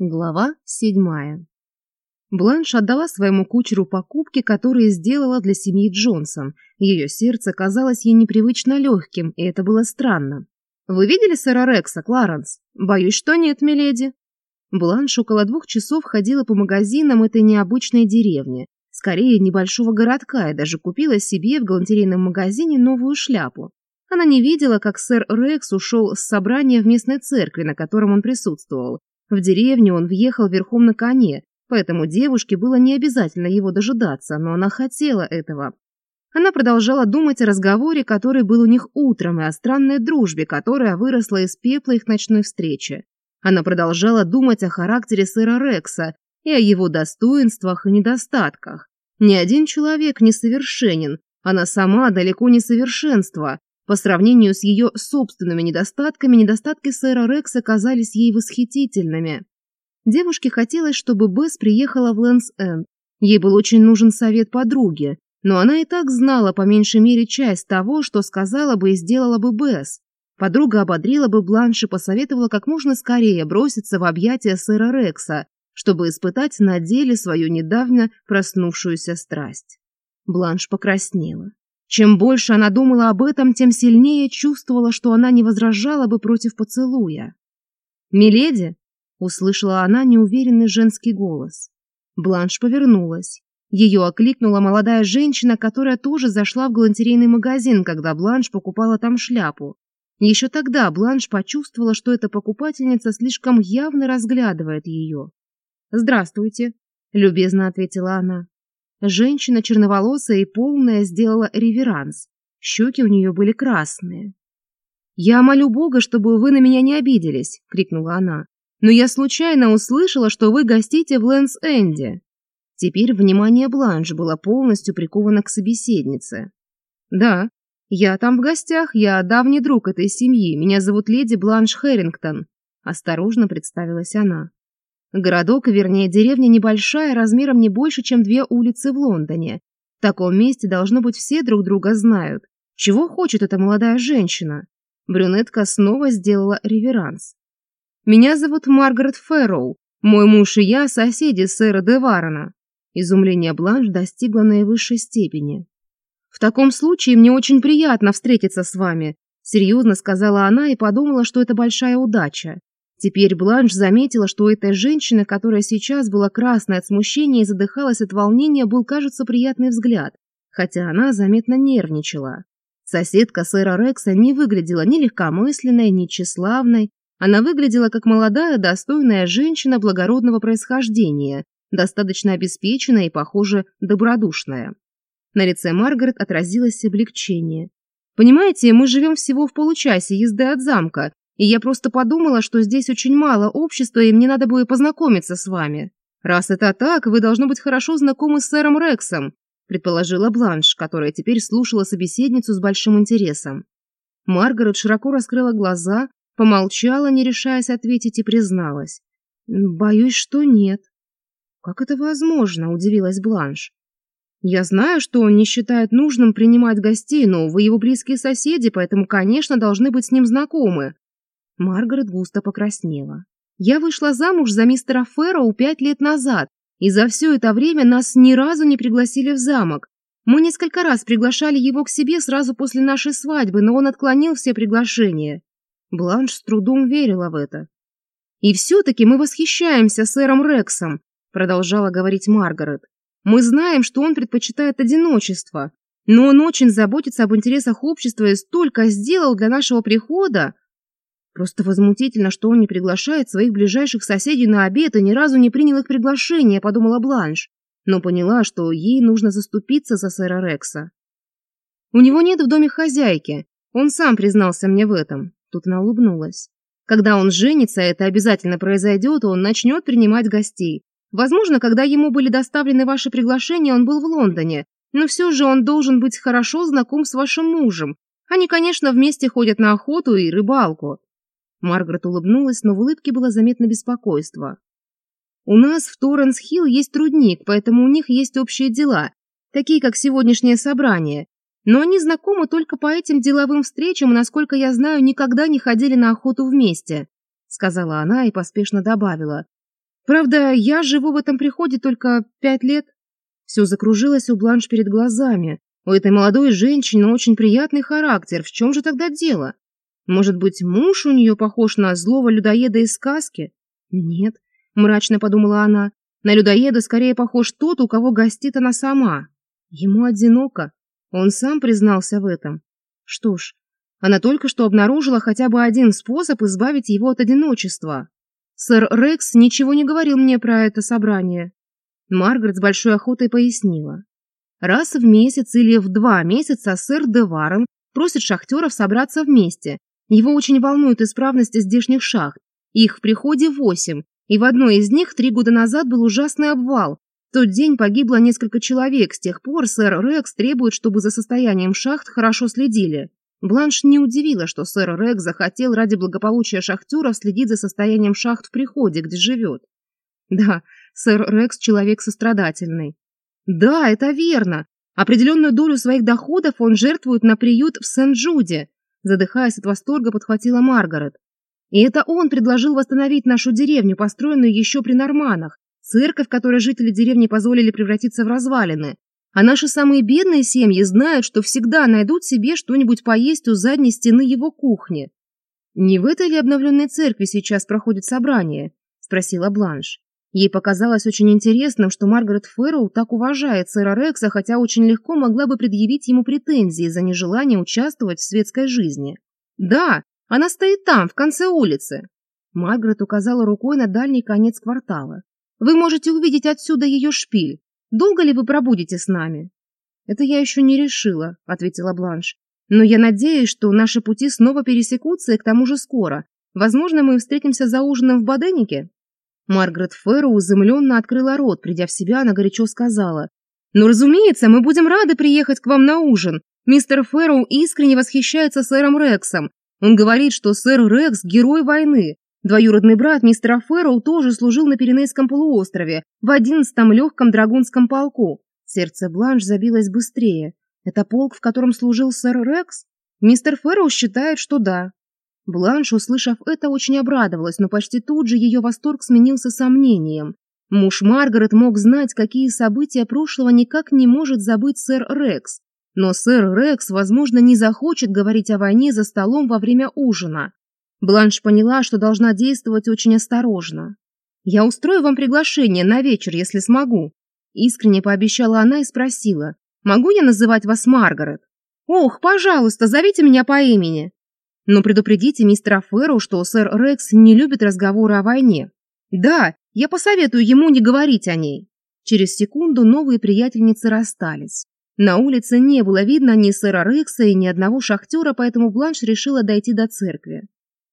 Глава седьмая. Бланш отдала своему кучеру покупки, которые сделала для семьи Джонсон. Ее сердце казалось ей непривычно легким, и это было странно. «Вы видели сэра Рекса, Кларенс? Боюсь, что нет, миледи». Бланш около двух часов ходила по магазинам этой необычной деревни, скорее небольшого городка, и даже купила себе в галантерейном магазине новую шляпу. Она не видела, как сэр Рекс ушел с собрания в местной церкви, на котором он присутствовал, в деревне он въехал верхом на коне, поэтому девушке было не обязательно его дожидаться, но она хотела этого. Она продолжала думать о разговоре, который был у них утром, и о странной дружбе, которая выросла из пепла их ночной встречи. Она продолжала думать о характере сэра Рекса и о его достоинствах и недостатках. Ни один человек не совершенен, она сама далеко не совершенство, по сравнению с ее собственными недостатками, недостатки сэра Рекса казались ей восхитительными. Девушке хотелось, чтобы Бесс приехала в Лэнс-Энд. Ей был очень нужен совет подруги, но она и так знала по меньшей мере часть того, что сказала бы и сделала бы Бесс. Подруга ободрила бы Бланш и посоветовала как можно скорее броситься в объятия сэра Рекса, чтобы испытать на деле свою недавно проснувшуюся страсть. Бланш покраснела. Чем больше она думала об этом, тем сильнее чувствовала, что она не возражала бы против поцелуя. «Миледи!» — услышала она неуверенный женский голос. Бланш повернулась. Ее окликнула молодая женщина, которая тоже зашла в галантерейный магазин, когда Бланш покупала там шляпу. Еще тогда Бланш почувствовала, что эта покупательница слишком явно разглядывает ее. «Здравствуйте», — любезно ответила она. Женщина черноволосая и полная сделала реверанс. Щеки у нее были красные. «Я молю Бога, чтобы вы на меня не обиделись!» — крикнула она. «Но я случайно услышала, что вы гостите в Лэнс-Энде!» Теперь внимание Бланш было полностью приковано к собеседнице. «Да, я там в гостях, я давний друг этой семьи, меня зовут леди Бланш Хэрингтон», — осторожно представилась она. Городок, вернее, деревня небольшая, размером не больше, чем две улицы в Лондоне. В таком месте, должно быть, все друг друга знают. Чего хочет эта молодая женщина? Брюнетка снова сделала реверанс. «Меня зовут Маргарет Фэрроу. Мой муж и я соседи сэра Деварона». Изумление Бланш достигло наивысшей степени. «В таком случае мне очень приятно встретиться с вами», — серьезно сказала она и подумала, что это большая удача. Теперь Бланш заметила, что эта женщина, которая сейчас была красной от смущения и задыхалась от волнения, был, кажется, приятный взгляд, хотя она заметно нервничала. Соседка сэра Рекса не выглядела ни легкомысленной, ни тщеславной. Она выглядела как молодая, достойная женщина благородного происхождения, достаточно обеспеченная и, похоже, добродушная. На лице Маргарет отразилось облегчение. «Понимаете, мы живем всего в получасе езды от замка, и я просто подумала, что здесь очень мало общества, и мне надо было познакомиться с вами. Раз это так, вы должно быть хорошо знакомы с сэром Рексом, предположила Бланш, которая теперь слушала собеседницу с большим интересом. Маргарет широко раскрыла глаза, помолчала, не решаясь ответить, и призналась. «Боюсь, что нет». «Как это возможно?» – удивилась Бланш. «Я знаю, что он не считает нужным принимать гостей, но вы его близкие соседи, поэтому, конечно, должны быть с ним знакомы. Маргарет густо покраснела. «Я вышла замуж за мистера Фэрроу пять лет назад, и за все это время нас ни разу не пригласили в замок. Мы несколько раз приглашали его к себе сразу после нашей свадьбы, но он отклонил все приглашения». Бланш с трудом верила в это. «И все-таки мы восхищаемся сэром Рексом», — продолжала говорить Маргарет. «Мы знаем, что он предпочитает одиночество, но он очень заботится об интересах общества и столько сделал для нашего прихода. Просто возмутительно, что он не приглашает своих ближайших соседей на обед и ни разу не принял их приглашение, подумала Бланш, но поняла, что ей нужно заступиться за сэра Рекса. У него нет в доме хозяйки, он сам признался мне в этом. Тут она улыбнулась. Когда он женится, это обязательно произойдет, он начнет принимать гостей. Возможно, когда ему были доставлены ваши приглашения, он был в Лондоне, но все же он должен быть хорошо знаком с вашим мужем. Они, конечно, вместе ходят на охоту и рыбалку. Маргарет улыбнулась, но в улыбке было заметно беспокойство. «У нас в Торренс-Хилл есть трудник, поэтому у них есть общие дела, такие как сегодняшнее собрание. Но они знакомы только по этим деловым встречам, и, насколько я знаю, никогда не ходили на охоту вместе», сказала она и поспешно добавила. «Правда, я живу в этом приходе только пять лет». Все закружилось у Бланш перед глазами. У этой молодой женщины очень приятный характер. В чем же тогда дело? Может быть, муж у нее похож на злого людоеда из сказки? Нет, мрачно подумала она. На людоеда скорее похож тот, у кого гостит она сама. Ему одиноко. Он сам признался в этом. Что ж, она только что обнаружила хотя бы один способ избавить его от одиночества. Сэр Рекс ничего не говорил мне про это собрание. Маргарет с большой охотой пояснила. Раз в месяц или в два месяца сэр Деваром просит шахтеров собраться вместе его очень волнуют исправность здешних шахт. Их в приходе восемь, и в одной из них три года назад был ужасный обвал. В тот день погибло несколько человек, с тех пор сэр Рекс требует, чтобы за состоянием шахт хорошо следили. Бланш не удивила, что сэр Рекс захотел ради благополучия шахтеров следить за состоянием шахт в приходе, где живет. Да, сэр Рекс человек сострадательный. Да, это верно. Определенную долю своих доходов он жертвует на приют в Сен-Джуде задыхаясь от восторга, подхватила Маргарет. И это он предложил восстановить нашу деревню, построенную еще при норманах, церковь, которой жители деревни позволили превратиться в развалины. А наши самые бедные семьи знают, что всегда найдут себе что-нибудь поесть у задней стены его кухни. «Не в этой ли обновленной церкви сейчас проходит собрание?» – спросила Бланш. Ей показалось очень интересным, что Маргарет Фэрроу так уважает сэра Рекса, хотя очень легко могла бы предъявить ему претензии за нежелание участвовать в светской жизни. «Да, она стоит там, в конце улицы!» Маргарет указала рукой на дальний конец квартала. «Вы можете увидеть отсюда ее шпиль. Долго ли вы пробудете с нами?» «Это я еще не решила», — ответила Бланш. «Но я надеюсь, что наши пути снова пересекутся и к тому же скоро. Возможно, мы встретимся за ужином в Баденике?» Маргарет Фэрроу изумленно открыла рот, придя в себя, она горячо сказала. «Ну, разумеется, мы будем рады приехать к вам на ужин. Мистер Фэрроу искренне восхищается сэром Рексом. Он говорит, что сэр Рекс – герой войны. Двоюродный брат мистера Фэрроу тоже служил на Пиренейском полуострове в одиннадцатом легком драгунском полку. Сердце Бланш забилось быстрее. Это полк, в котором служил сэр Рекс? Мистер Фэрроу считает, что да. Бланш, услышав это, очень обрадовалась, но почти тут же ее восторг сменился сомнением. Муж Маргарет мог знать, какие события прошлого никак не может забыть сэр Рекс. Но сэр Рекс, возможно, не захочет говорить о войне за столом во время ужина. Бланш поняла, что должна действовать очень осторожно. «Я устрою вам приглашение на вечер, если смогу», – искренне пообещала она и спросила, «Могу я называть вас Маргарет?» «Ох, пожалуйста, зовите меня по имени», но предупредите мистера Фэру, что сэр Рекс не любит разговоры о войне. Да, я посоветую ему не говорить о ней. Через секунду новые приятельницы расстались. На улице не было видно ни сэра Рекса и ни одного шахтера, поэтому Бланш решила дойти до церкви.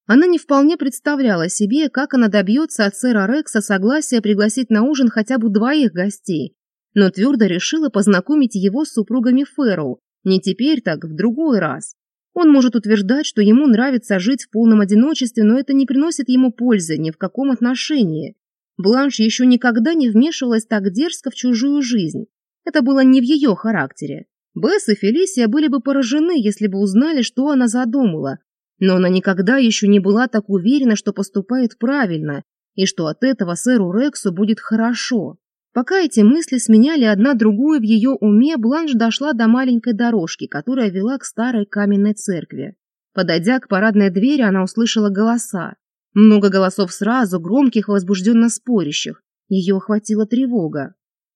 Она не вполне представляла себе, как она добьется от сэра Рекса согласия пригласить на ужин хотя бы двоих гостей, но твердо решила познакомить его с супругами Фэрроу, не теперь так, в другой раз. Он может утверждать, что ему нравится жить в полном одиночестве, но это не приносит ему пользы ни в каком отношении. Бланш еще никогда не вмешивалась так дерзко в чужую жизнь. Это было не в ее характере. Бесс и Фелисия были бы поражены, если бы узнали, что она задумала. Но она никогда еще не была так уверена, что поступает правильно, и что от этого сэру Рексу будет хорошо. Пока эти мысли сменяли одна другую в ее уме, Бланш дошла до маленькой дорожки, которая вела к старой каменной церкви. Подойдя к парадной двери, она услышала голоса. Много голосов сразу, громких, возбужденно спорящих. Ее охватила тревога.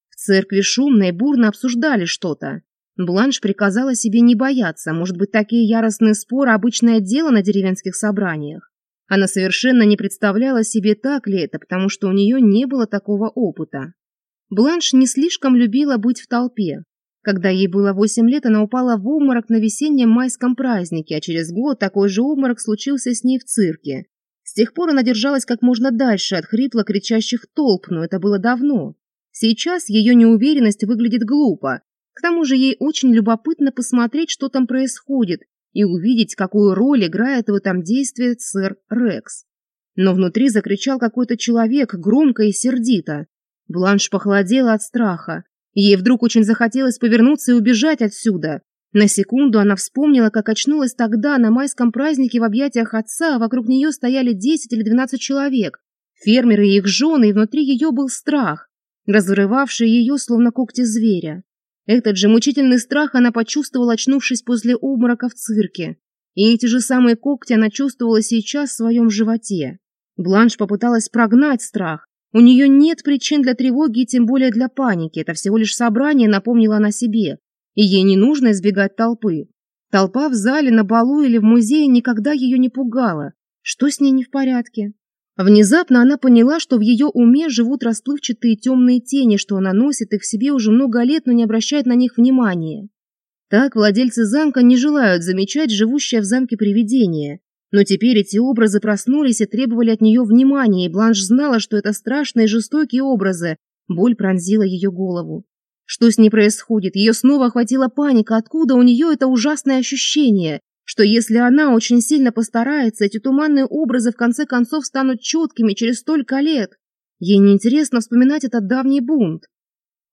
В церкви шумно и бурно обсуждали что-то. Бланш приказала себе не бояться, может быть, такие яростные споры – обычное дело на деревенских собраниях. Она совершенно не представляла себе, так ли это, потому что у нее не было такого опыта. Бланш не слишком любила быть в толпе. Когда ей было восемь лет, она упала в обморок на весеннем майском празднике, а через год такой же обморок случился с ней в цирке. С тех пор она держалась как можно дальше от хрипло кричащих толп, но это было давно. Сейчас ее неуверенность выглядит глупо. К тому же ей очень любопытно посмотреть, что там происходит, и увидеть, какую роль играет в этом действии сэр Рекс. Но внутри закричал какой-то человек громко и сердито. Бланш похолодела от страха. Ей вдруг очень захотелось повернуться и убежать отсюда. На секунду она вспомнила, как очнулась тогда на майском празднике в объятиях отца, а вокруг нее стояли 10 или 12 человек. Фермеры и их жены, и внутри ее был страх, разрывавший ее, словно когти зверя. Этот же мучительный страх она почувствовала, очнувшись после обморока в цирке. И эти же самые когти она чувствовала сейчас в своем животе. Бланш попыталась прогнать страх, у нее нет причин для тревоги и тем более для паники. Это всего лишь собрание напомнило она себе. И ей не нужно избегать толпы. Толпа в зале, на балу или в музее никогда ее не пугала. Что с ней не в порядке? Внезапно она поняла, что в ее уме живут расплывчатые темные тени, что она носит их в себе уже много лет, но не обращает на них внимания. Так владельцы замка не желают замечать живущее в замке привидение. Но теперь эти образы проснулись и требовали от нее внимания, и Бланш знала, что это страшные жестокие образы. Боль пронзила ее голову. Что с ней происходит? Ее снова охватила паника. Откуда у нее это ужасное ощущение? Что если она очень сильно постарается, эти туманные образы в конце концов станут четкими через столько лет? Ей неинтересно вспоминать этот давний бунт.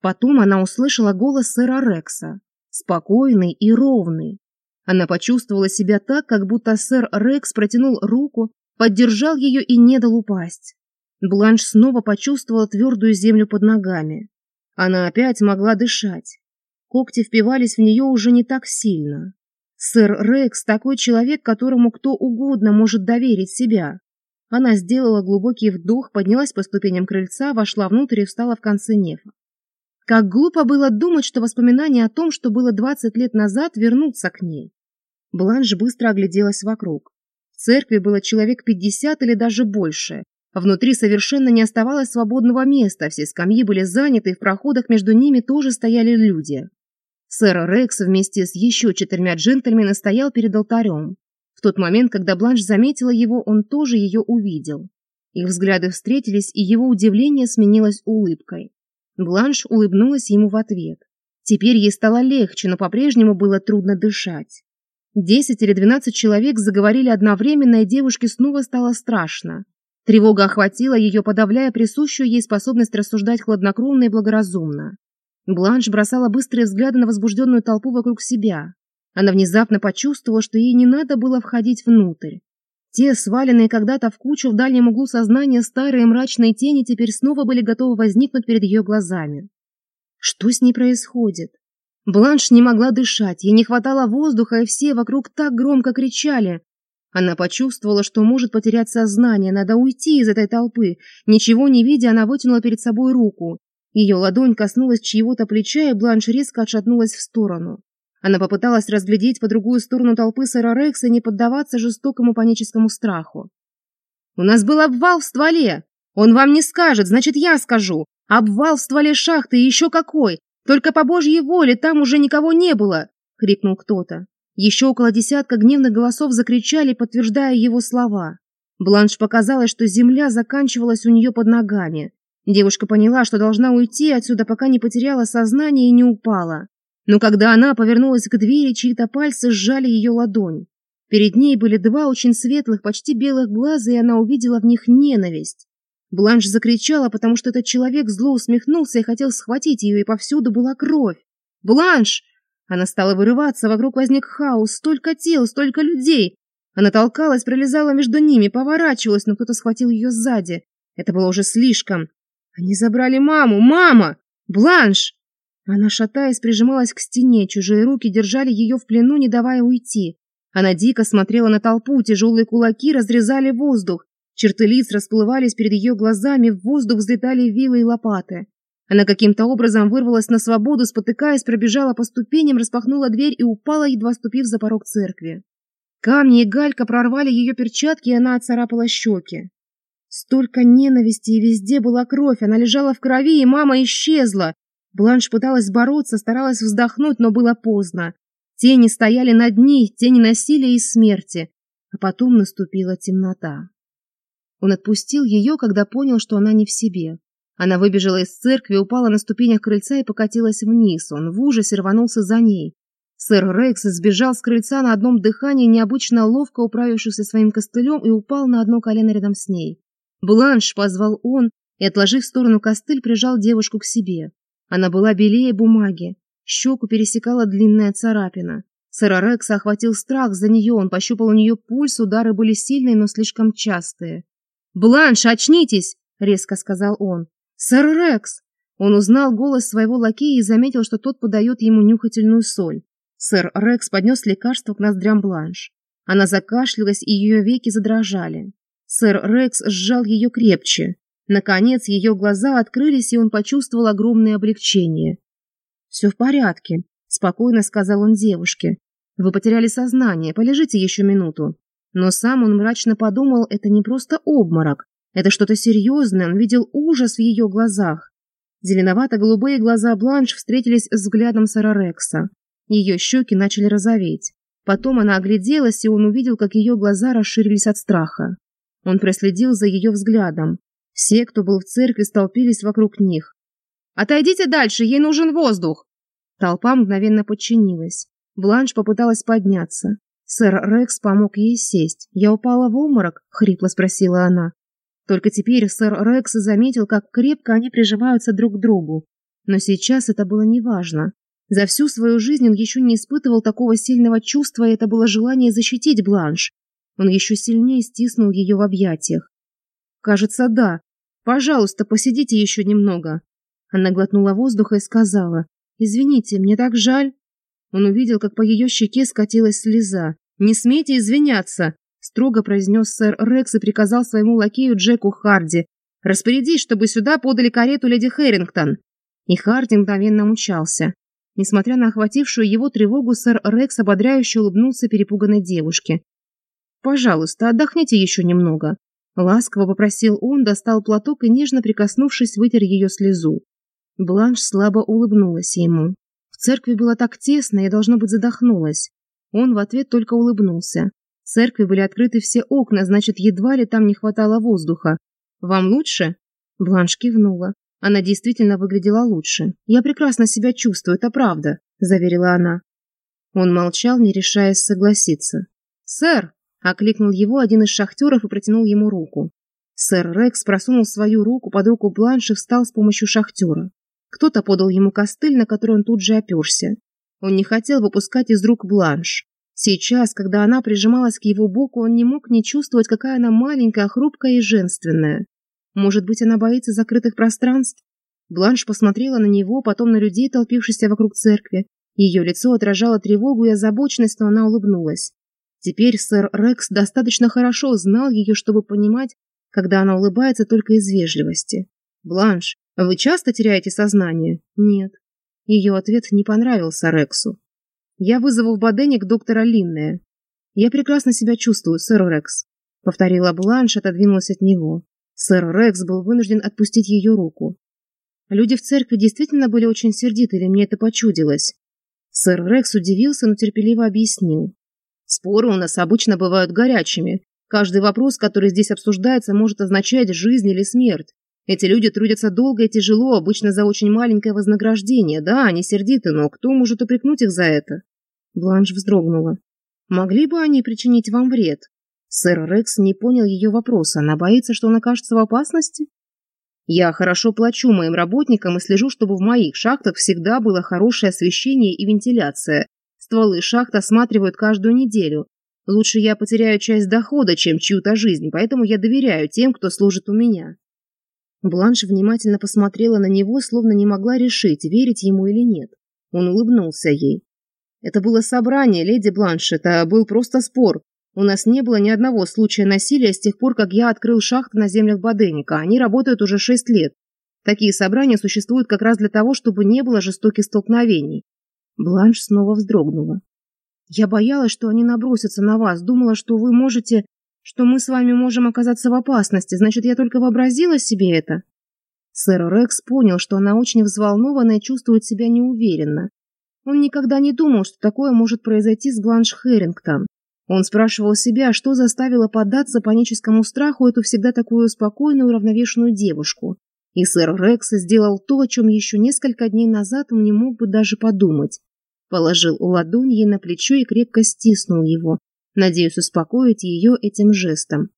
Потом она услышала голос сэра Рекса. Спокойный и ровный. Она почувствовала себя так, как будто сэр Рекс протянул руку, поддержал ее и не дал упасть. Бланш снова почувствовала твердую землю под ногами. Она опять могла дышать. Когти впивались в нее уже не так сильно. Сэр Рекс такой человек, которому кто угодно может доверить себя. Она сделала глубокий вдох, поднялась по ступеням крыльца, вошла внутрь и встала в конце нефа. Как глупо было думать, что воспоминания о том, что было 20 лет назад, вернутся к ней. Бланш быстро огляделась вокруг. В церкви было человек пятьдесят или даже больше. Внутри совершенно не оставалось свободного места, все скамьи были заняты, и в проходах между ними тоже стояли люди. Сэр Рекс вместе с еще четырьмя джентльменами стоял перед алтарем. В тот момент, когда Бланш заметила его, он тоже ее увидел. Их взгляды встретились, и его удивление сменилось улыбкой. Бланш улыбнулась ему в ответ. Теперь ей стало легче, но по-прежнему было трудно дышать. Десять или двенадцать человек заговорили одновременно, и девушке снова стало страшно. Тревога охватила ее, подавляя присущую ей способность рассуждать хладнокровно и благоразумно. Бланш бросала быстрые взгляды на возбужденную толпу вокруг себя. Она внезапно почувствовала, что ей не надо было входить внутрь. Те, сваленные когда-то в кучу в дальнем углу сознания старые мрачные тени, теперь снова были готовы возникнуть перед ее глазами. Что с ней происходит? Бланш не могла дышать, ей не хватало воздуха, и все вокруг так громко кричали. Она почувствовала, что может потерять сознание, надо уйти из этой толпы. Ничего не видя, она вытянула перед собой руку. Ее ладонь коснулась чьего-то плеча, и Бланш резко отшатнулась в сторону. Она попыталась разглядеть по другую сторону толпы сэра Рекса и не поддаваться жестокому паническому страху. «У нас был обвал в стволе! Он вам не скажет, значит, я скажу! Обвал в стволе шахты, и еще какой! Только по божьей воле там уже никого не было!» — крикнул кто-то. Еще около десятка гневных голосов закричали, подтверждая его слова. Бланш показалось, что земля заканчивалась у нее под ногами. Девушка поняла, что должна уйти отсюда, пока не потеряла сознание и не упала. Но когда она повернулась к двери, чьи-то пальцы сжали ее ладонь. Перед ней были два очень светлых, почти белых глаза, и она увидела в них ненависть. Бланш закричала, потому что этот человек зло усмехнулся и хотел схватить ее, и повсюду была кровь. «Бланш!» Она стала вырываться, вокруг возник хаос, столько тел, столько людей. Она толкалась, пролезала между ними, поворачивалась, но кто-то схватил ее сзади. Это было уже слишком. Они забрали маму! Мама! Бланш! Она, шатаясь, прижималась к стене, чужие руки держали ее в плену, не давая уйти. Она дико смотрела на толпу, тяжелые кулаки разрезали воздух. Черты лиц расплывались перед ее глазами, в воздух взлетали вилы и лопаты. Она каким-то образом вырвалась на свободу, спотыкаясь, пробежала по ступеням, распахнула дверь и упала, едва ступив за порог церкви. Камни и галька прорвали ее перчатки, и она отцарапала щеки. Столько ненависти, и везде была кровь, она лежала в крови, и мама исчезла. Бланш пыталась бороться, старалась вздохнуть, но было поздно. Тени стояли над ней, тени насилия и смерти. А потом наступила темнота. Он отпустил ее, когда понял, что она не в себе. Она выбежала из церкви, упала на ступенях крыльца и покатилась вниз. Он в ужасе рванулся за ней. Сэр Рекс сбежал с крыльца на одном дыхании, необычно ловко управившись своим костылем, и упал на одно колено рядом с ней. «Бланш!» — позвал он, и, отложив в сторону костыль, прижал девушку к себе. Она была белее бумаги. Щеку пересекала длинная царапина. Сэр Рекс охватил страх за нее, он пощупал у нее пульс, удары были сильные, но слишком частые бланш очнитесь резко сказал он. Сэр рекс. Он узнал голос своего лакея и заметил что тот подает ему нюхательную соль. Сэр рекс поднес лекарство к ноздрям бланш. Она закашлялась и ее веки задрожали. Сэр рекс сжал ее крепче. Наконец ее глаза открылись и он почувствовал огромное облегчение. Все в порядке спокойно сказал он девушке. Вы потеряли сознание. Полежите еще минуту но сам он мрачно подумал, это не просто обморок. Это что-то серьезное, он видел ужас в ее глазах. Зеленовато-голубые глаза Бланш встретились с взглядом Сарарекса. Ее щеки начали розоветь. Потом она огляделась, и он увидел, как ее глаза расширились от страха. Он проследил за ее взглядом. Все, кто был в церкви, столпились вокруг них. «Отойдите дальше, ей нужен воздух!» Толпа мгновенно подчинилась. Бланш попыталась подняться. Сэр Рекс помог ей сесть. Я упала в обморок, хрипло спросила она. Только теперь сэр Рекс заметил, как крепко они прижимаются друг к другу. Но сейчас это было неважно. За всю свою жизнь он еще не испытывал такого сильного чувства, и это было желание защитить Бланш. Он еще сильнее стиснул ее в объятиях. «Кажется, да. Пожалуйста, посидите еще немного». Она глотнула воздуха и сказала, «Извините, мне так жаль». Он увидел, как по ее щеке скатилась слеза. «Не смейте извиняться!» – строго произнес сэр Рекс и приказал своему лакею Джеку Харди. «Распорядись, чтобы сюда подали карету леди Хэрингтон!» И Харди мгновенно умчался. Несмотря на охватившую его тревогу, сэр Рекс ободряюще улыбнулся перепуганной девушке. «Пожалуйста, отдохните еще немного», Ласково попросил он, достал платок и, нежно прикоснувшись, вытер ее слезу. Бланш слабо улыбнулась ему. В церкви было так тесно, я, должно быть, задохнулась. Он в ответ только улыбнулся. В церкви были открыты все окна, значит, едва ли там не хватало воздуха. «Вам лучше?» Бланш кивнула. Она действительно выглядела лучше. «Я прекрасно себя чувствую, это правда», – заверила она. Он молчал, не решаясь согласиться. «Сэр!» – окликнул его один из шахтеров и протянул ему руку. Сэр Рекс просунул свою руку под руку Бланш и встал с помощью шахтера. Кто-то подал ему костыль, на который он тут же оперся. Он не хотел выпускать из рук бланш. Сейчас, когда она прижималась к его боку, он не мог не чувствовать, какая она маленькая, хрупкая и женственная. Может быть, она боится закрытых пространств? Бланш посмотрела на него, потом на людей, толпившихся вокруг церкви. Ее лицо отражало тревогу и озабоченность, но она улыбнулась. Теперь сэр Рекс достаточно хорошо знал ее, чтобы понимать, когда она улыбается только из вежливости. «Бланш, а вы часто теряете сознание? Нет. Ее ответ не понравился Рексу. Я вызову в Баденик доктора Линнея. Я прекрасно себя чувствую, сэр Рекс. Повторила Бланш, отодвинулась от него. Сэр Рекс был вынужден отпустить ее руку. Люди в церкви действительно были очень сердиты, или мне это почудилось? Сэр Рекс удивился, но терпеливо объяснил. Споры у нас обычно бывают горячими. Каждый вопрос, который здесь обсуждается, может означать жизнь или смерть. Эти люди трудятся долго и тяжело, обычно за очень маленькое вознаграждение. Да, они сердиты, но кто может упрекнуть их за это?» Бланш вздрогнула. «Могли бы они причинить вам вред?» Сэр Рекс не понял ее вопроса. Она боится, что она окажется в опасности? «Я хорошо плачу моим работникам и слежу, чтобы в моих шахтах всегда было хорошее освещение и вентиляция. Стволы шахт осматривают каждую неделю. Лучше я потеряю часть дохода, чем чью-то жизнь, поэтому я доверяю тем, кто служит у меня». Бланш внимательно посмотрела на него, словно не могла решить, верить ему или нет. Он улыбнулся ей. «Это было собрание, леди Бланш, это был просто спор. У нас не было ни одного случая насилия с тех пор, как я открыл шахты на землях Баденика. Они работают уже шесть лет. Такие собрания существуют как раз для того, чтобы не было жестоких столкновений». Бланш снова вздрогнула. «Я боялась, что они набросятся на вас. Думала, что вы можете...» что мы с вами можем оказаться в опасности, значит, я только вообразила себе это». Сэр Рекс понял, что она очень взволнована и чувствует себя неуверенно. Он никогда не думал, что такое может произойти с Бланш Херингтон. Он спрашивал себя, что заставило поддаться паническому страху эту всегда такую спокойную, уравновешенную девушку. И сэр Рекс сделал то, о чем еще несколько дней назад он не мог бы даже подумать. Положил ладонь ей на плечо и крепко стиснул его, Надеюсь, успокоить ее этим жестом.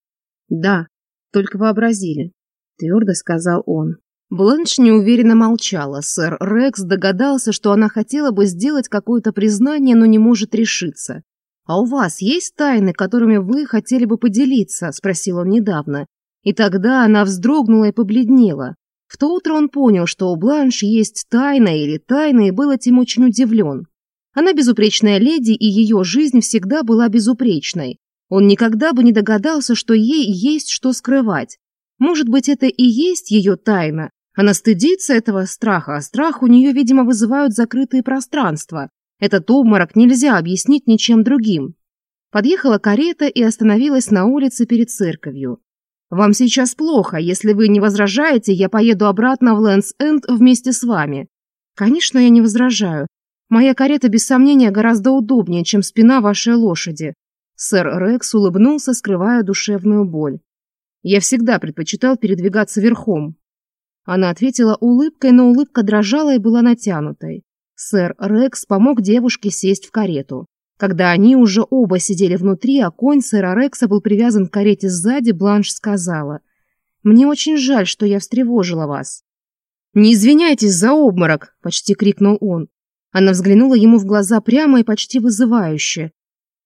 «Да, только вообразили», — твердо сказал он. Бланш неуверенно молчала. Сэр Рекс догадался, что она хотела бы сделать какое-то признание, но не может решиться. «А у вас есть тайны, которыми вы хотели бы поделиться?» — спросил он недавно. И тогда она вздрогнула и побледнела. В то утро он понял, что у Бланш есть тайна или тайны, и был этим очень удивлен. Она безупречная леди, и ее жизнь всегда была безупречной. Он никогда бы не догадался, что ей есть что скрывать. Может быть, это и есть ее тайна. Она стыдится этого страха, а страх у нее, видимо, вызывают закрытые пространства. Этот обморок нельзя объяснить ничем другим. Подъехала карета и остановилась на улице перед церковью. «Вам сейчас плохо. Если вы не возражаете, я поеду обратно в Лэнс-Энд вместе с вами». «Конечно, я не возражаю. Моя карета без сомнения гораздо удобнее, чем спина вашей лошади. Сэр Рекс улыбнулся, скрывая душевную боль. Я всегда предпочитал передвигаться верхом. Она ответила улыбкой, но улыбка дрожала и была натянутой. Сэр Рекс помог девушке сесть в карету. Когда они уже оба сидели внутри, а конь сэра Рекса был привязан к карете сзади, Бланш сказала. «Мне очень жаль, что я встревожила вас». «Не извиняйтесь за обморок!» – почти крикнул он. Она взглянула ему в глаза прямо и почти вызывающе.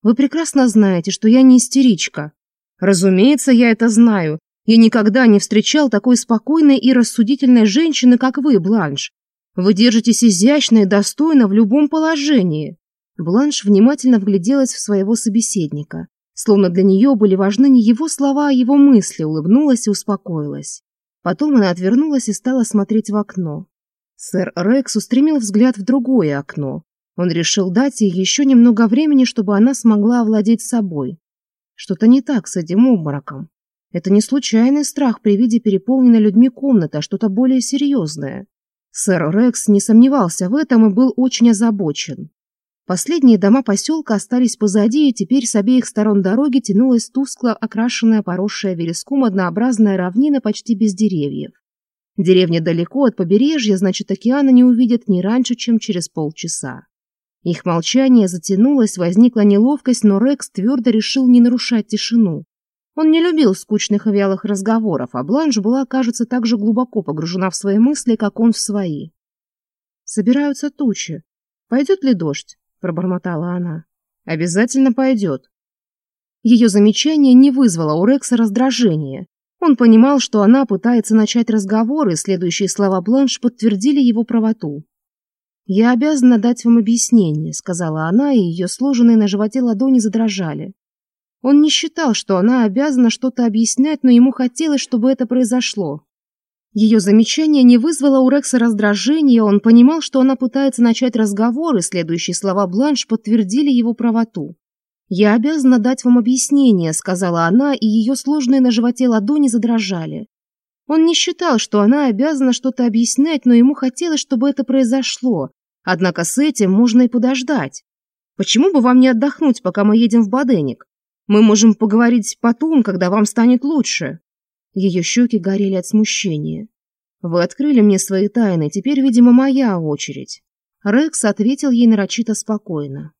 «Вы прекрасно знаете, что я не истеричка». «Разумеется, я это знаю. Я никогда не встречал такой спокойной и рассудительной женщины, как вы, Бланш. Вы держитесь изящно и достойно в любом положении». Бланш внимательно вгляделась в своего собеседника. Словно для нее были важны не его слова, а его мысли, улыбнулась и успокоилась. Потом она отвернулась и стала смотреть в окно. Сэр Рекс устремил взгляд в другое окно. Он решил дать ей еще немного времени, чтобы она смогла овладеть собой. Что-то не так с этим обмороком. Это не случайный страх при виде переполненной людьми комнаты, а что-то более серьезное. Сэр Рекс не сомневался в этом и был очень озабочен. Последние дома поселка остались позади, и теперь с обеих сторон дороги тянулась тускло окрашенная поросшая вереском однообразная равнина почти без деревьев. Деревня далеко от побережья, значит, океана не увидят не раньше, чем через полчаса. Их молчание затянулось, возникла неловкость, но Рекс твердо решил не нарушать тишину. Он не любил скучных и вялых разговоров, а Бланш была, кажется, так же глубоко погружена в свои мысли, как он в свои. «Собираются тучи. Пойдет ли дождь?» – пробормотала она. «Обязательно пойдет». Ее замечание не вызвало у Рекса раздражения. Он понимал, что она пытается начать разговор, и следующие слова Бланш подтвердили его правоту. «Я обязана дать вам объяснение», — сказала она, и ее сложенные на животе ладони задрожали. Он не считал, что она обязана что-то объяснять, но ему хотелось, чтобы это произошло. Ее замечание не вызвало у Рекса раздражения, он понимал, что она пытается начать разговор, и следующие слова Бланш подтвердили его правоту. «Я обязана дать вам объяснение», — сказала она, и ее сложные на животе ладони задрожали. Он не считал, что она обязана что-то объяснять, но ему хотелось, чтобы это произошло. Однако с этим можно и подождать. «Почему бы вам не отдохнуть, пока мы едем в Баденик? Мы можем поговорить потом, когда вам станет лучше». Ее щеки горели от смущения. «Вы открыли мне свои тайны, теперь, видимо, моя очередь». Рекс ответил ей нарочито спокойно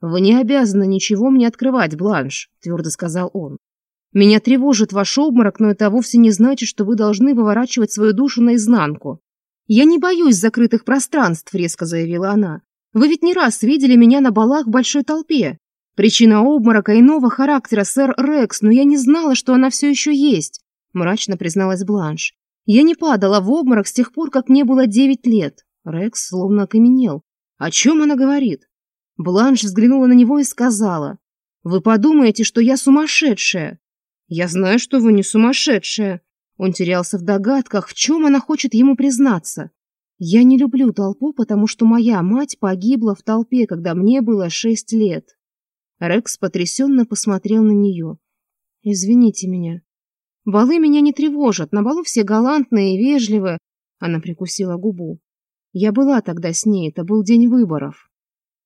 вы не обязаны ничего мне открывать бланш твердо сказал он. Меня тревожит ваш обморок но это вовсе не значит что вы должны выворачивать свою душу наизнанку я не боюсь закрытых пространств резко заявила она. Вы ведь не раз видели меня на балах в большой толпе. Причина обморока иного характера сэр рекс но я не знала что она все еще есть мрачно призналась бланш. Я не падала в обморок с тех пор как мне было девять лет рекс словно окаменел. О чем она говорит? Бланш взглянула на него и сказала, «Вы подумаете, что я сумасшедшая!» «Я знаю, что вы не сумасшедшая!» Он терялся в догадках, в чем она хочет ему признаться. «Я не люблю толпу, потому что моя мать погибла в толпе, когда мне было шесть лет». Рекс потрясенно посмотрел на нее. «Извините меня. Балы меня не тревожат, на балу все галантные и вежливы». Она прикусила губу. «Я была тогда с ней, это был день выборов».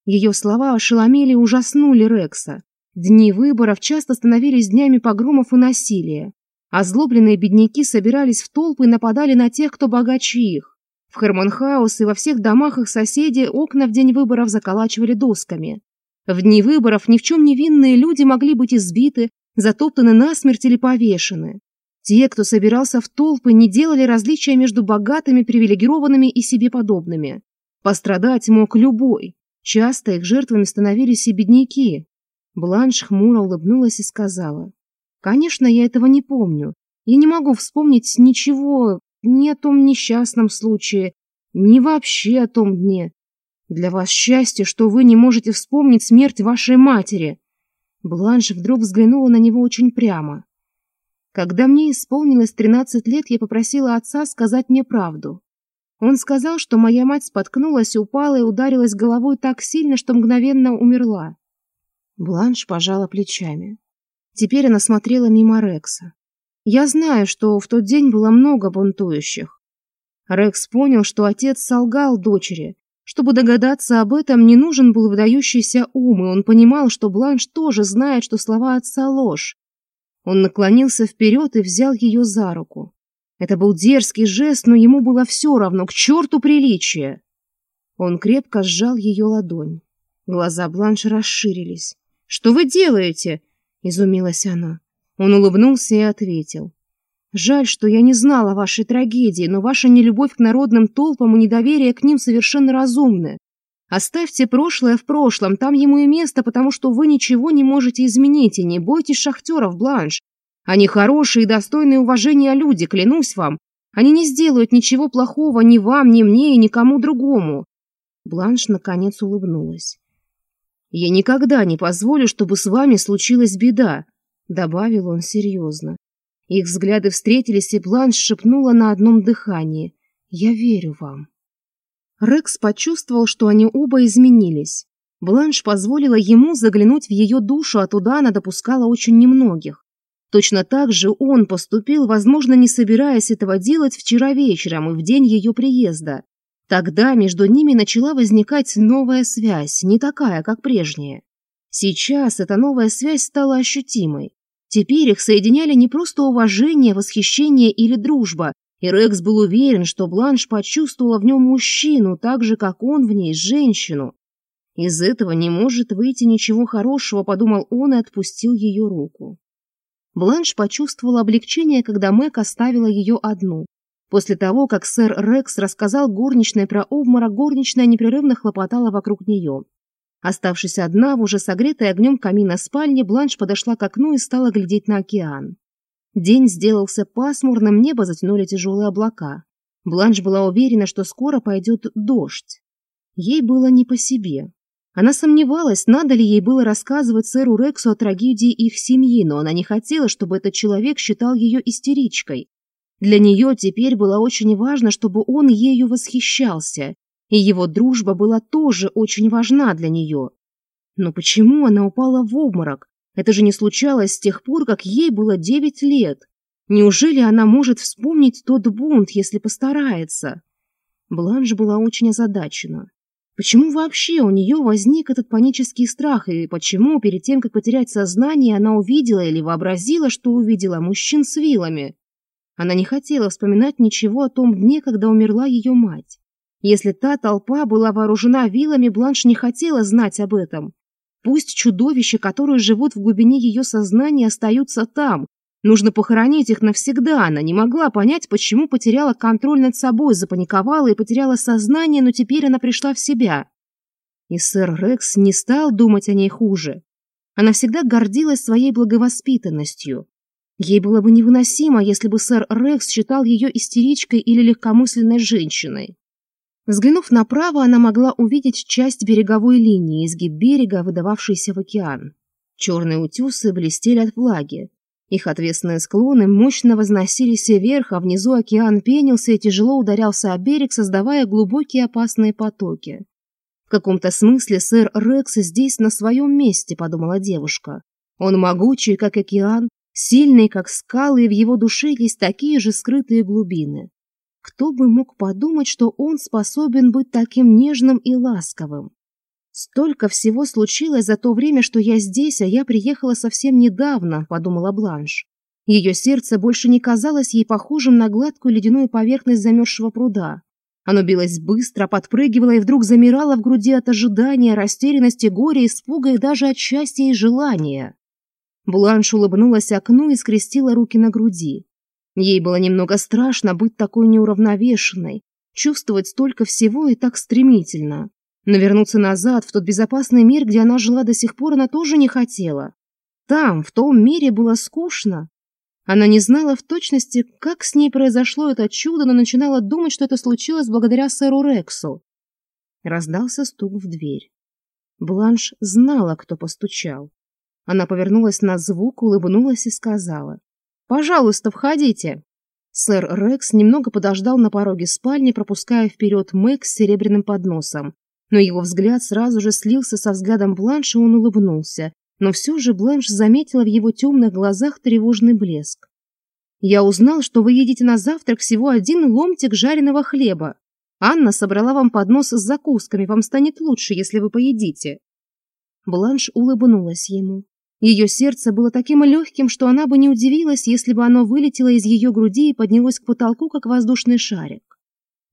Ее слова ошеломили и ужаснули Рекса. Дни выборов часто становились днями погромов и насилия. Озлобленные бедняки собирались в толпы и нападали на тех, кто богаче их. В Херманхаус и во всех домах их соседи окна в день выборов заколачивали досками. В дни выборов ни в чем невинные люди могли быть избиты, затоптаны насмерть или повешены. Те, кто собирался в толпы, не делали различия между богатыми, привилегированными и себе подобными. Пострадать мог любой. Часто их жертвами становились и бедняки. Бланш хмуро улыбнулась и сказала. «Конечно, я этого не помню. Я не могу вспомнить ничего ни о том несчастном случае, ни вообще о том дне. Для вас счастье, что вы не можете вспомнить смерть вашей матери». Бланш вдруг взглянула на него очень прямо. «Когда мне исполнилось 13 лет, я попросила отца сказать мне правду. Он сказал, что моя мать споткнулась, упала и ударилась головой так сильно, что мгновенно умерла. Бланш пожала плечами. Теперь она смотрела мимо Рекса. Я знаю, что в тот день было много бунтующих. Рекс понял, что отец солгал дочери. Чтобы догадаться об этом, не нужен был выдающийся ум, и он понимал, что Бланш тоже знает, что слова отца ложь. Он наклонился вперед и взял ее за руку. Это был дерзкий жест, но ему было все равно, к черту приличия. Он крепко сжал ее ладонь. Глаза Бланш расширились. «Что вы делаете?» — изумилась она. Он улыбнулся и ответил. «Жаль, что я не знала вашей трагедии, но ваша нелюбовь к народным толпам и недоверие к ним совершенно разумны. Оставьте прошлое в прошлом, там ему и место, потому что вы ничего не можете изменить, и не бойтесь шахтеров, Бланш. Они хорошие и достойные уважения люди, клянусь вам. Они не сделают ничего плохого ни вам, ни мне и никому другому. Бланш наконец улыбнулась. «Я никогда не позволю, чтобы с вами случилась беда», — добавил он серьезно. Их взгляды встретились, и Бланш шепнула на одном дыхании. «Я верю вам». Рекс почувствовал, что они оба изменились. Бланш позволила ему заглянуть в ее душу, а туда она допускала очень немногих. Точно так же он поступил, возможно, не собираясь этого делать вчера вечером и в день ее приезда. Тогда между ними начала возникать новая связь, не такая, как прежняя. Сейчас эта новая связь стала ощутимой. Теперь их соединяли не просто уважение, восхищение или дружба, и Рекс был уверен, что Бланш почувствовала в нем мужчину, так же, как он в ней женщину. «Из этого не может выйти ничего хорошего», — подумал он и отпустил ее руку. Бланш почувствовала облегчение, когда Мэг оставила ее одну. После того, как сэр Рекс рассказал горничной про обморок, горничная непрерывно хлопотала вокруг нее. Оставшись одна, в уже согретой огнем камина спальни, Бланш подошла к окну и стала глядеть на океан. День сделался пасмурным, небо затянули тяжелые облака. Бланш была уверена, что скоро пойдет дождь. Ей было не по себе. Она сомневалась, надо ли ей было рассказывать сэру Рексу о трагедии их семьи, но она не хотела, чтобы этот человек считал ее истеричкой. Для нее теперь было очень важно, чтобы он ею восхищался, и его дружба была тоже очень важна для нее. Но почему она упала в обморок? Это же не случалось с тех пор, как ей было девять лет. Неужели она может вспомнить тот бунт, если постарается? Бланш была очень озадачена. Почему вообще у нее возник этот панический страх, и почему перед тем, как потерять сознание, она увидела или вообразила, что увидела мужчин с вилами? Она не хотела вспоминать ничего о том дне, когда умерла ее мать. Если та толпа была вооружена вилами, Бланш не хотела знать об этом. Пусть чудовища, которые живут в глубине ее сознания, остаются там, Нужно похоронить их навсегда. Она не могла понять, почему потеряла контроль над собой, запаниковала и потеряла сознание, но теперь она пришла в себя. И сэр Рекс не стал думать о ней хуже. Она всегда гордилась своей благовоспитанностью. Ей было бы невыносимо, если бы сэр Рекс считал ее истеричкой или легкомысленной женщиной. Взглянув направо, она могла увидеть часть береговой линии, изгиб берега, выдававшийся в океан. Черные утюсы блестели от влаги. Их ответственные склоны мощно возносились вверх, а внизу океан пенился и тяжело ударялся о берег, создавая глубокие опасные потоки. «В каком-то смысле сэр Рекс здесь на своем месте», — подумала девушка. «Он могучий, как океан, сильный, как скалы, и в его душе есть такие же скрытые глубины. Кто бы мог подумать, что он способен быть таким нежным и ласковым? «Столько всего случилось за то время, что я здесь, а я приехала совсем недавно», – подумала Бланш. Ее сердце больше не казалось ей похожим на гладкую ледяную поверхность замерзшего пруда. Оно билось быстро, подпрыгивало и вдруг замирало в груди от ожидания, растерянности, горя, испуга и даже от счастья и желания. Бланш улыбнулась окну и скрестила руки на груди. Ей было немного страшно быть такой неуравновешенной, чувствовать столько всего и так стремительно. Но вернуться назад, в тот безопасный мир, где она жила до сих пор, она тоже не хотела. Там, в том мире, было скучно. Она не знала в точности, как с ней произошло это чудо, но начинала думать, что это случилось благодаря сэру Рексу. Раздался стук в дверь. Бланш знала, кто постучал. Она повернулась на звук, улыбнулась и сказала. «Пожалуйста, входите!» Сэр Рекс немного подождал на пороге спальни, пропуская вперед Мэг с серебряным подносом но его взгляд сразу же слился со взглядом Бланша, он улыбнулся. Но все же Бланш заметила в его темных глазах тревожный блеск. «Я узнал, что вы едите на завтрак всего один ломтик жареного хлеба. Анна собрала вам поднос с закусками, вам станет лучше, если вы поедите». Бланш улыбнулась ему. Ее сердце было таким легким, что она бы не удивилась, если бы оно вылетело из ее груди и поднялось к потолку, как воздушный шарик.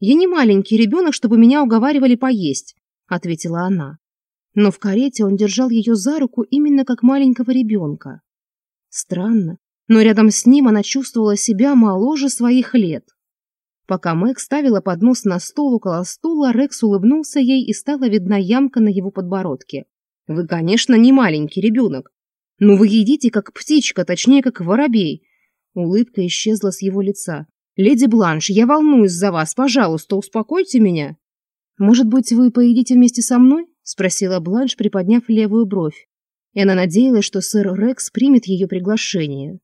«Я не маленький ребенок, чтобы меня уговаривали поесть ответила она. Но в карете он держал ее за руку именно как маленького ребенка. Странно, но рядом с ним она чувствовала себя моложе своих лет. Пока Мэг ставила поднос на стол около стула, Рекс улыбнулся ей и стала видна ямка на его подбородке. «Вы, конечно, не маленький ребенок, но вы едите как птичка, точнее, как воробей». Улыбка исчезла с его лица. «Леди Бланш, я волнуюсь за вас, пожалуйста, успокойте меня» может быть вы поедите вместе со мной? спросила бланш приподняв левую бровь. И она надеялась что сэр рекс примет ее приглашение.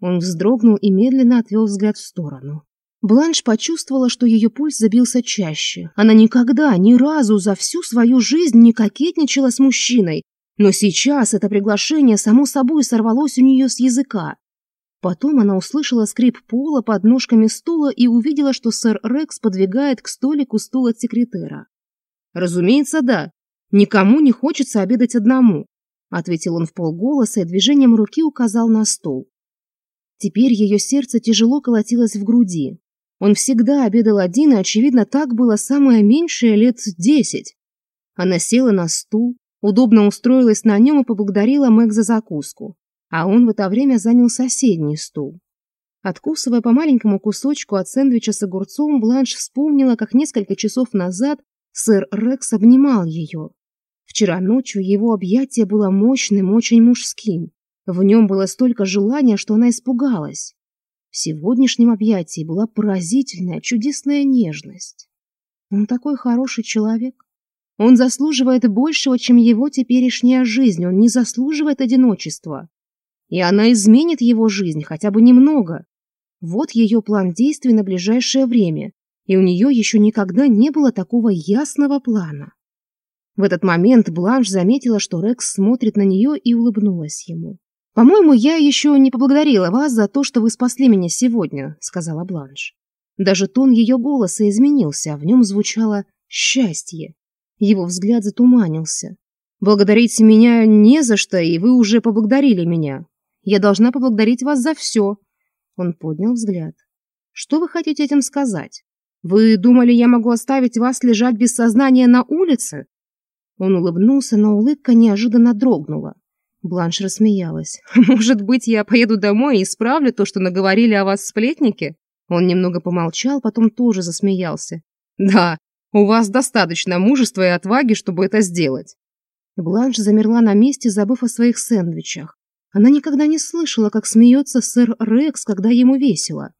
Он вздрогнул и медленно отвел взгляд в сторону. Бланш почувствовала что ее пульс забился чаще. Она никогда ни разу за всю свою жизнь не кокетничала с мужчиной. Но сейчас это приглашение само собой сорвалось у нее с языка. Потом она услышала скрип пола под ножками стула и увидела, что сэр Рекс подвигает к столику стул от секретера. «Разумеется, да. Никому не хочется обедать одному», — ответил он в полголоса и движением руки указал на стол. Теперь ее сердце тяжело колотилось в груди. Он всегда обедал один, и, очевидно, так было самое меньшее лет десять. Она села на стул, удобно устроилась на нем и поблагодарила Мэг за закуску а он в это время занял соседний стул. Откусывая по маленькому кусочку от сэндвича с огурцом, Бланш вспомнила, как несколько часов назад сэр Рекс обнимал ее. Вчера ночью его объятие было мощным, очень мужским. В нем было столько желания, что она испугалась. В сегодняшнем объятии была поразительная, чудесная нежность. Он такой хороший человек. Он заслуживает большего, чем его теперешняя жизнь. Он не заслуживает одиночества и она изменит его жизнь хотя бы немного. Вот ее план действий на ближайшее время, и у нее еще никогда не было такого ясного плана. В этот момент Бланш заметила, что Рекс смотрит на нее и улыбнулась ему. «По-моему, я еще не поблагодарила вас за то, что вы спасли меня сегодня», — сказала Бланш. Даже тон ее голоса изменился, а в нем звучало «счастье». Его взгляд затуманился. Благодарите меня не за что, и вы уже поблагодарили меня. Я должна поблагодарить вас за все. Он поднял взгляд. Что вы хотите этим сказать? Вы думали, я могу оставить вас лежать без сознания на улице? Он улыбнулся, но улыбка неожиданно дрогнула. Бланш рассмеялась. «Может быть, я поеду домой и исправлю то, что наговорили о вас сплетники?» Он немного помолчал, потом тоже засмеялся. «Да, у вас достаточно мужества и отваги, чтобы это сделать». Бланш замерла на месте, забыв о своих сэндвичах. Она никогда не слышала, как смеется сэр Рекс, когда ему весело.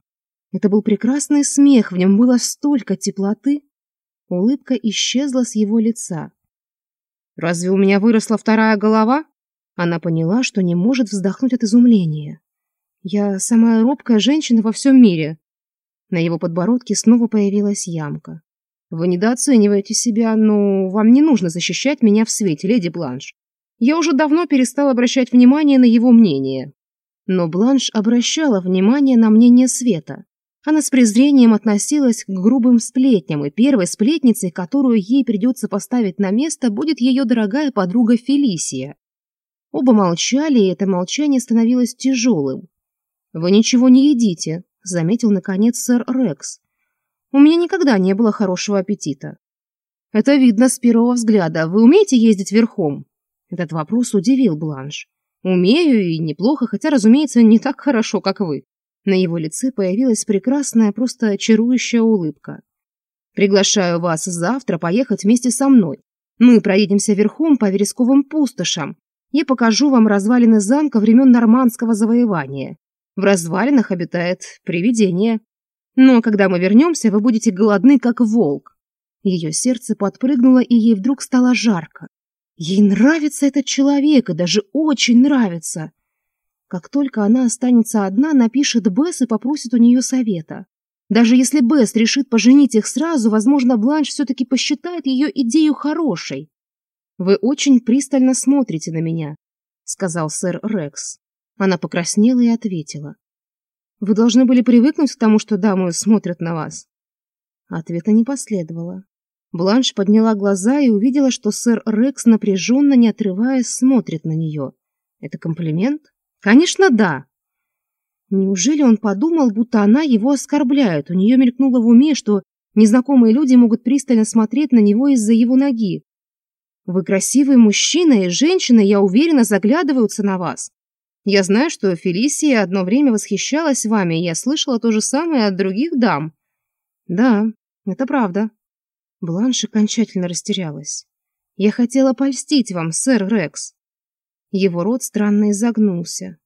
Это был прекрасный смех, в нем было столько теплоты. Улыбка исчезла с его лица. «Разве у меня выросла вторая голова?» Она поняла, что не может вздохнуть от изумления. «Я самая робкая женщина во всем мире». На его подбородке снова появилась ямка. «Вы недооцениваете себя, но вам не нужно защищать меня в свете, леди Бланш. Я уже давно перестал обращать внимание на его мнение. Но Бланш обращала внимание на мнение Света. Она с презрением относилась к грубым сплетням, и первой сплетницей, которую ей придется поставить на место, будет ее дорогая подруга Фелисия. Оба молчали, и это молчание становилось тяжелым. «Вы ничего не едите», — заметил, наконец, сэр Рекс. «У меня никогда не было хорошего аппетита». «Это видно с первого взгляда. Вы умеете ездить верхом?» Этот вопрос удивил Бланш. «Умею и неплохо, хотя, разумеется, не так хорошо, как вы». На его лице появилась прекрасная, просто чарующая улыбка. «Приглашаю вас завтра поехать вместе со мной. Мы проедемся верхом по вересковым пустошам. Я покажу вам развалины замка времен нормандского завоевания. В развалинах обитает привидение. Но когда мы вернемся, вы будете голодны, как волк». Ее сердце подпрыгнуло, и ей вдруг стало жарко. Ей нравится этот человек, и даже очень нравится. Как только она останется одна, напишет Бесс и попросит у нее совета. Даже если Бесс решит поженить их сразу, возможно, Бланш все-таки посчитает ее идею хорошей. «Вы очень пристально смотрите на меня», — сказал сэр Рекс. Она покраснела и ответила. «Вы должны были привыкнуть к тому, что дамы смотрят на вас». Ответа не последовало. Бланш подняла глаза и увидела, что сэр Рекс напряженно, не отрываясь, смотрит на нее. Это комплимент? Конечно, да. Неужели он подумал, будто она его оскорбляет? У нее мелькнуло в уме, что незнакомые люди могут пристально смотреть на него из-за его ноги. Вы красивый мужчина и женщина, я уверена, заглядываются на вас. Я знаю, что Фелисия одно время восхищалась вами, и я слышала то же самое от других дам. Да, это правда, Бланш окончательно растерялась. Я хотела польстить вам, сэр Рекс. Его рот странно изогнулся.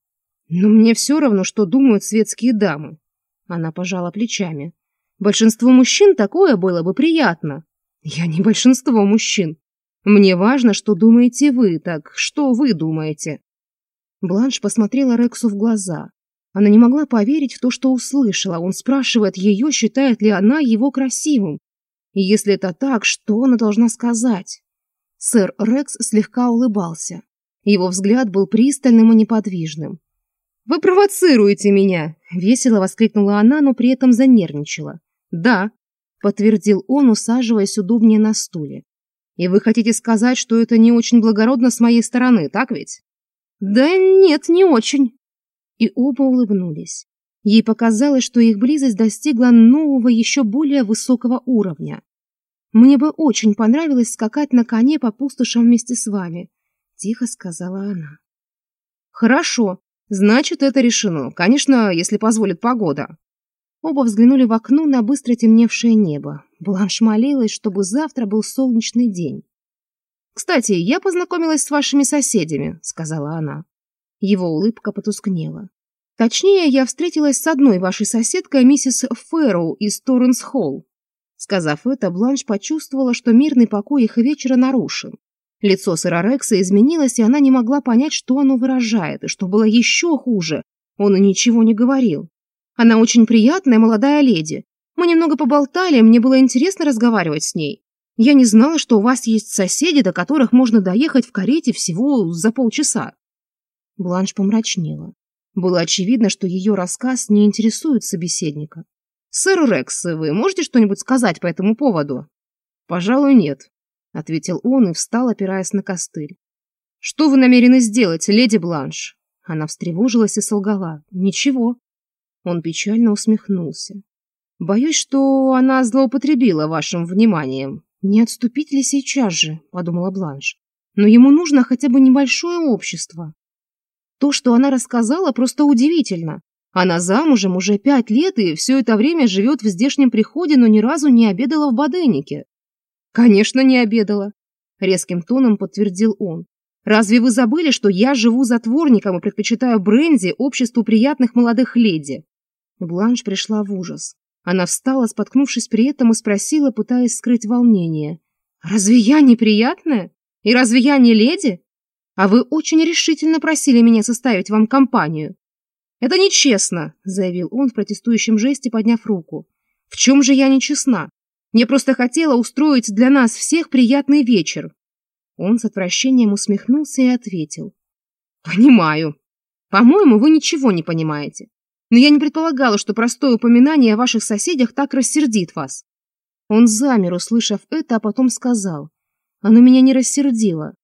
Но мне все равно, что думают светские дамы. Она пожала плечами. Большинству мужчин такое было бы приятно. Я не большинство мужчин. Мне важно, что думаете вы, так что вы думаете? Бланш посмотрела Рексу в глаза. Она не могла поверить в то, что услышала. Он спрашивает ее, считает ли она его красивым. Если это так, что она должна сказать? Сэр Рекс слегка улыбался. Его взгляд был пристальным и неподвижным. «Вы провоцируете меня!» – весело воскликнула она, но при этом занервничала. «Да», – подтвердил он, усаживаясь удобнее на стуле. «И вы хотите сказать, что это не очень благородно с моей стороны, так ведь?» «Да нет, не очень». И оба улыбнулись. Ей показалось, что их близость достигла нового, еще более высокого уровня. «Мне бы очень понравилось скакать на коне по пустошам вместе с вами», — тихо сказала она. «Хорошо, значит, это решено. Конечно, если позволит погода». Оба взглянули в окно на быстро темневшее небо. Бланш молилась, чтобы завтра был солнечный день. «Кстати, я познакомилась с вашими соседями», — сказала она. Его улыбка потускнела. Точнее, я встретилась с одной вашей соседкой, миссис Фэрроу из Торренс-Холл. Сказав это, Бланш почувствовала, что мирный покой их вечера нарушен. Лицо сэра Рекса изменилось, и она не могла понять, что оно выражает, и что было еще хуже. Он ничего не говорил. Она очень приятная молодая леди. Мы немного поболтали, мне было интересно разговаривать с ней. Я не знала, что у вас есть соседи, до которых можно доехать в карете всего за полчаса. Бланш помрачнела. Было очевидно, что ее рассказ не интересует собеседника. «Сэр Рекс, вы можете что-нибудь сказать по этому поводу?» «Пожалуй, нет», — ответил он и встал, опираясь на костыль. «Что вы намерены сделать, леди Бланш?» Она встревожилась и солгала. «Ничего». Он печально усмехнулся. «Боюсь, что она злоупотребила вашим вниманием. Не отступить ли сейчас же?» — подумала Бланш. «Но ему нужно хотя бы небольшое общество. То, что она рассказала, просто удивительно. Она замужем уже пять лет и все это время живет в здешнем приходе, но ни разу не обедала в Баденнике. Конечно, не обедала. Резким тоном подтвердил он. Разве вы забыли, что я живу затворником и предпочитаю бренди обществу приятных молодых леди? Бланш пришла в ужас. Она встала, споткнувшись при этом, и спросила, пытаясь скрыть волнение. «Разве я неприятная? И разве я не леди?» а вы очень решительно просили меня составить вам компанию. Это нечестно, заявил он в протестующем жесте, подняв руку. В чем же я нечестна? Мне просто хотела устроить для нас всех приятный вечер. Он с отвращением усмехнулся и ответил. Понимаю. По-моему, вы ничего не понимаете. Но я не предполагала, что простое упоминание о ваших соседях так рассердит вас. Он замер, услышав это, а потом сказал. Оно меня не рассердило.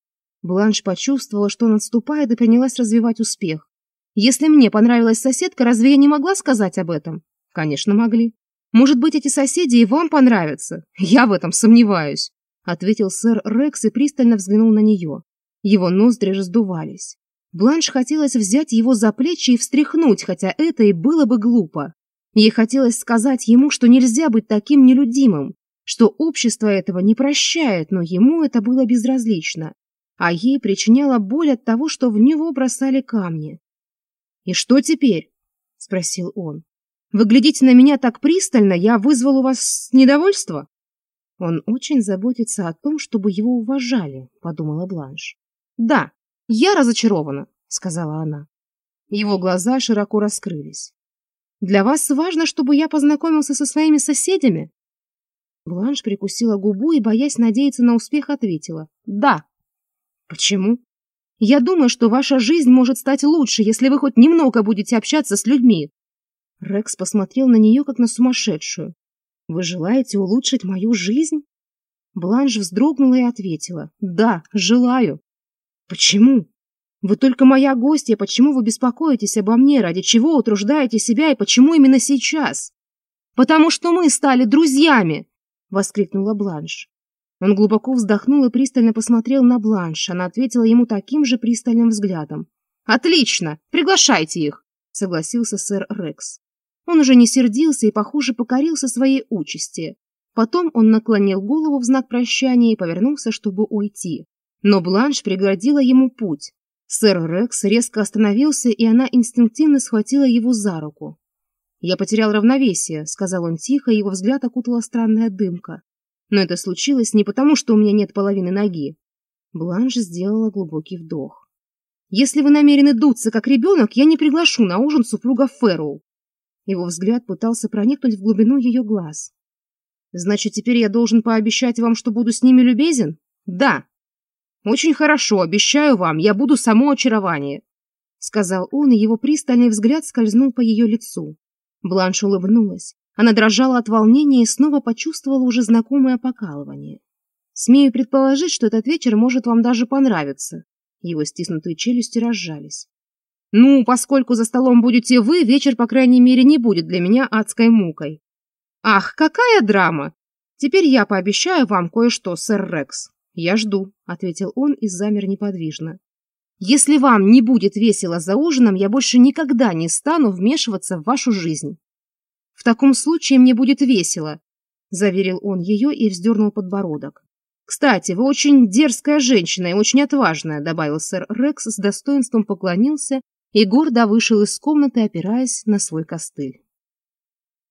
Бланш почувствовала, что он отступает и принялась развивать успех. Если мне понравилась соседка, разве я не могла сказать об этом? Конечно, могли. Может быть, эти соседи и вам понравятся? Я в этом сомневаюсь, ответил сэр Рекс и пристально взглянул на нее. Его ноздри раздувались. Бланш хотелось взять его за плечи и встряхнуть, хотя это и было бы глупо. Ей хотелось сказать ему, что нельзя быть таким нелюдимым, что общество этого не прощает, но ему это было безразлично а ей причиняла боль от того, что в него бросали камни. «И что теперь?» — спросил он. «Вы глядите на меня так пристально, я вызвал у вас недовольство?» «Он очень заботится о том, чтобы его уважали», — подумала Бланш. «Да, я разочарована», — сказала она. Его глаза широко раскрылись. «Для вас важно, чтобы я познакомился со своими соседями?» Бланш прикусила губу и, боясь надеяться на успех, ответила «Да». Почему? Я думаю, что ваша жизнь может стать лучше, если вы хоть немного будете общаться с людьми. Рекс посмотрел на нее, как на сумасшедшую. Вы желаете улучшить мою жизнь? Бланш вздрогнула и ответила. Да, желаю. Почему? Вы только моя гостья, почему вы беспокоитесь обо мне, ради чего утруждаете себя и почему именно сейчас? Потому что мы стали друзьями! Воскликнула Бланш. Он глубоко вздохнул и пристально посмотрел на Бланш. Она ответила ему таким же пристальным взглядом. «Отлично! Приглашайте их!» — согласился сэр Рекс. Он уже не сердился и, похоже, покорился своей участи. Потом он наклонил голову в знак прощания и повернулся, чтобы уйти. Но Бланш преградила ему путь. Сэр Рекс резко остановился, и она инстинктивно схватила его за руку. «Я потерял равновесие», — сказал он тихо, и его взгляд окутала странная дымка но это случилось не потому, что у меня нет половины ноги. Бланш сделала глубокий вдох. Если вы намерены дуться, как ребенок, я не приглашу на ужин супруга Фэрроу. Его взгляд пытался проникнуть в глубину ее глаз. Значит, теперь я должен пообещать вам, что буду с ними любезен? Да. Очень хорошо, обещаю вам, я буду само очарование. — сказал он, и его пристальный взгляд скользнул по ее лицу. Бланш улыбнулась. Она дрожала от волнения и снова почувствовала уже знакомое покалывание. Смею предположить, что этот вечер может вам даже понравиться. Его стиснутые челюсти разжались. Ну, поскольку за столом будете вы, вечер, по крайней мере, не будет для меня адской мукой. Ах, какая драма! Теперь я пообещаю вам кое-что, сэр Рекс. Я жду, ответил он и замер неподвижно. Если вам не будет весело за ужином, я больше никогда не стану вмешиваться в вашу жизнь в таком случае мне будет весело заверил он ее и вздернул подбородок кстати вы очень дерзкая женщина и очень отважная добавил сэр рекс с достоинством поклонился и гордо вышел из комнаты опираясь на свой костыль.